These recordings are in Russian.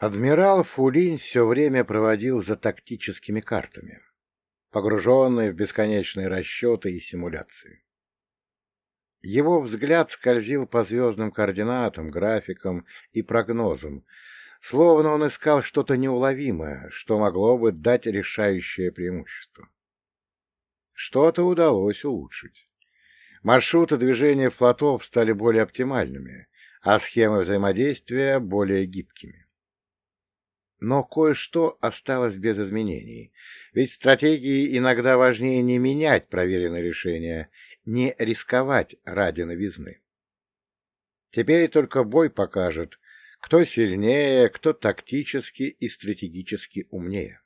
Адмирал Фулинь все время проводил за тактическими картами, погруженный в бесконечные расчеты и симуляции. Его взгляд скользил по звездным координатам, графикам и прогнозам, словно он искал что-то неуловимое, что могло бы дать решающее преимущество. Что-то удалось улучшить. Маршруты движения флотов стали более оптимальными, а схемы взаимодействия более гибкими. Но кое-что осталось без изменений, ведь стратегии иногда важнее не менять проверенные решения, не рисковать ради новизны. Теперь только бой покажет, кто сильнее, кто тактически и стратегически умнее.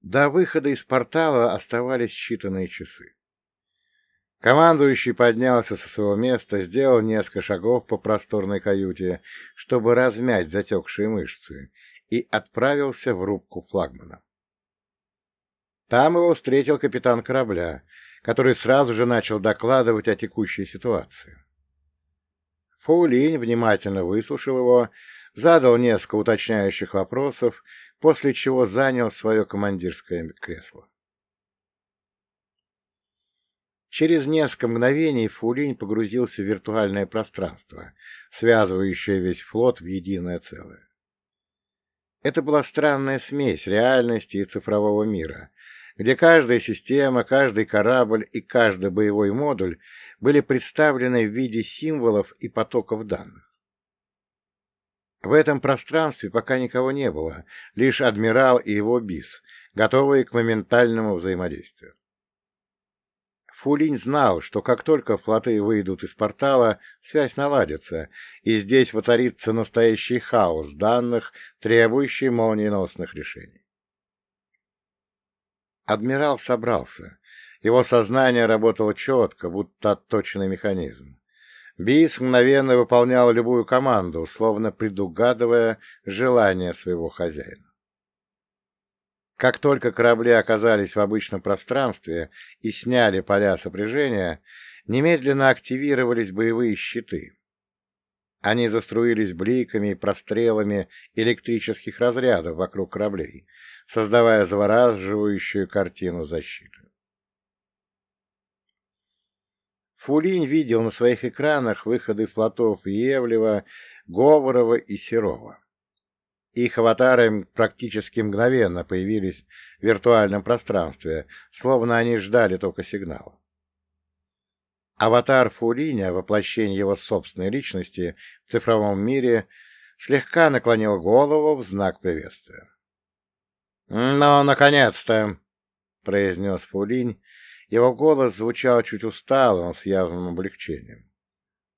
До выхода из портала оставались считанные часы. Командующий поднялся со своего места, сделал несколько шагов по просторной каюте, чтобы размять затекшие мышцы, и отправился в рубку флагмана. Там его встретил капитан корабля, который сразу же начал докладывать о текущей ситуации. Фаулинь внимательно выслушал его, задал несколько уточняющих вопросов, после чего занял свое командирское кресло. Через несколько мгновений Фулинь погрузился в виртуальное пространство, связывающее весь флот в единое целое. Это была странная смесь реальности и цифрового мира, где каждая система, каждый корабль и каждый боевой модуль были представлены в виде символов и потоков данных. В этом пространстве пока никого не было, лишь адмирал и его бис, готовые к моментальному взаимодействию. Фулинь знал, что как только флоты выйдут из портала, связь наладится, и здесь воцарится настоящий хаос данных, требующий молниеносных решений. Адмирал собрался. Его сознание работало четко, будто отточенный механизм. Бис мгновенно выполнял любую команду, словно предугадывая желание своего хозяина. Как только корабли оказались в обычном пространстве и сняли поля сопряжения, немедленно активировались боевые щиты. Они заструились бликами и прострелами электрических разрядов вокруг кораблей, создавая завораживающую картину защиты. Фулинь видел на своих экранах выходы флотов Евлева, Говорова и Серова. Их аватары практически мгновенно появились в виртуальном пространстве, словно они ждали только сигнала. Аватар Фулиня, воплощение его собственной личности в цифровом мире, слегка наклонил голову в знак приветствия. «Ну, наконец-то!» — произнес Фулинь. Его голос звучал чуть устало, но с явным облегчением.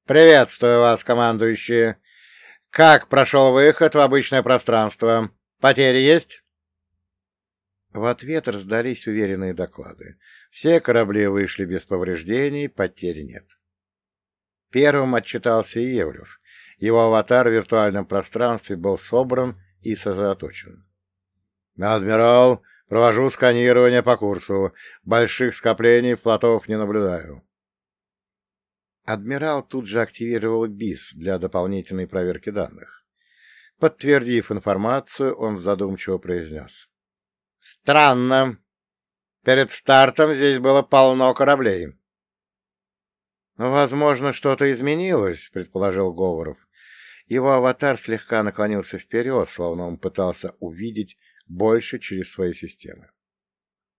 «Приветствую вас, командующие! Как прошел выход в обычное пространство? Потери есть? В ответ раздались уверенные доклады. Все корабли вышли без повреждений, потерь нет. Первым отчитался Евлев. Его аватар в виртуальном пространстве был собран и сосредоточен. «Адмирал, провожу сканирование по курсу. Больших скоплений флотов не наблюдаю. Адмирал тут же активировал БИС для дополнительной проверки данных. Подтвердив информацию, он задумчиво произнес. «Странно. Перед стартом здесь было полно кораблей». «Возможно, что-то изменилось», — предположил Говоров. Его аватар слегка наклонился вперед, словно он пытался увидеть больше через свои системы.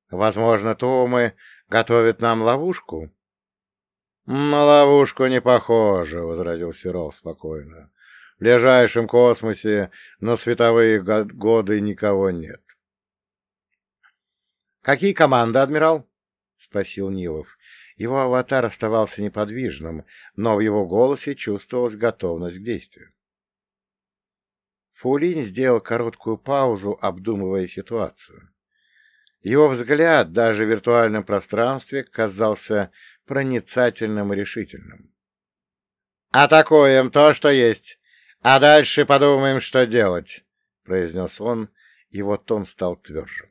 «Возможно, Томы готовят нам ловушку?» «На ловушку не похоже», — возразил Серов спокойно. «В ближайшем космосе на световые годы никого нет». «Какие команды, адмирал?» — спросил Нилов. Его аватар оставался неподвижным, но в его голосе чувствовалась готовность к действию. Фулин сделал короткую паузу, обдумывая ситуацию. Его взгляд даже в виртуальном пространстве казался проницательным и решительным. «Атакуем то, что есть, а дальше подумаем, что делать», — произнес он, и вот он стал тверже.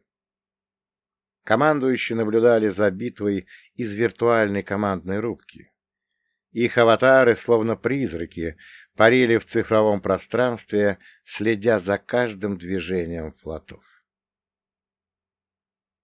Командующие наблюдали за битвой из виртуальной командной рубки. Их аватары, словно призраки, парили в цифровом пространстве, следя за каждым движением флотов.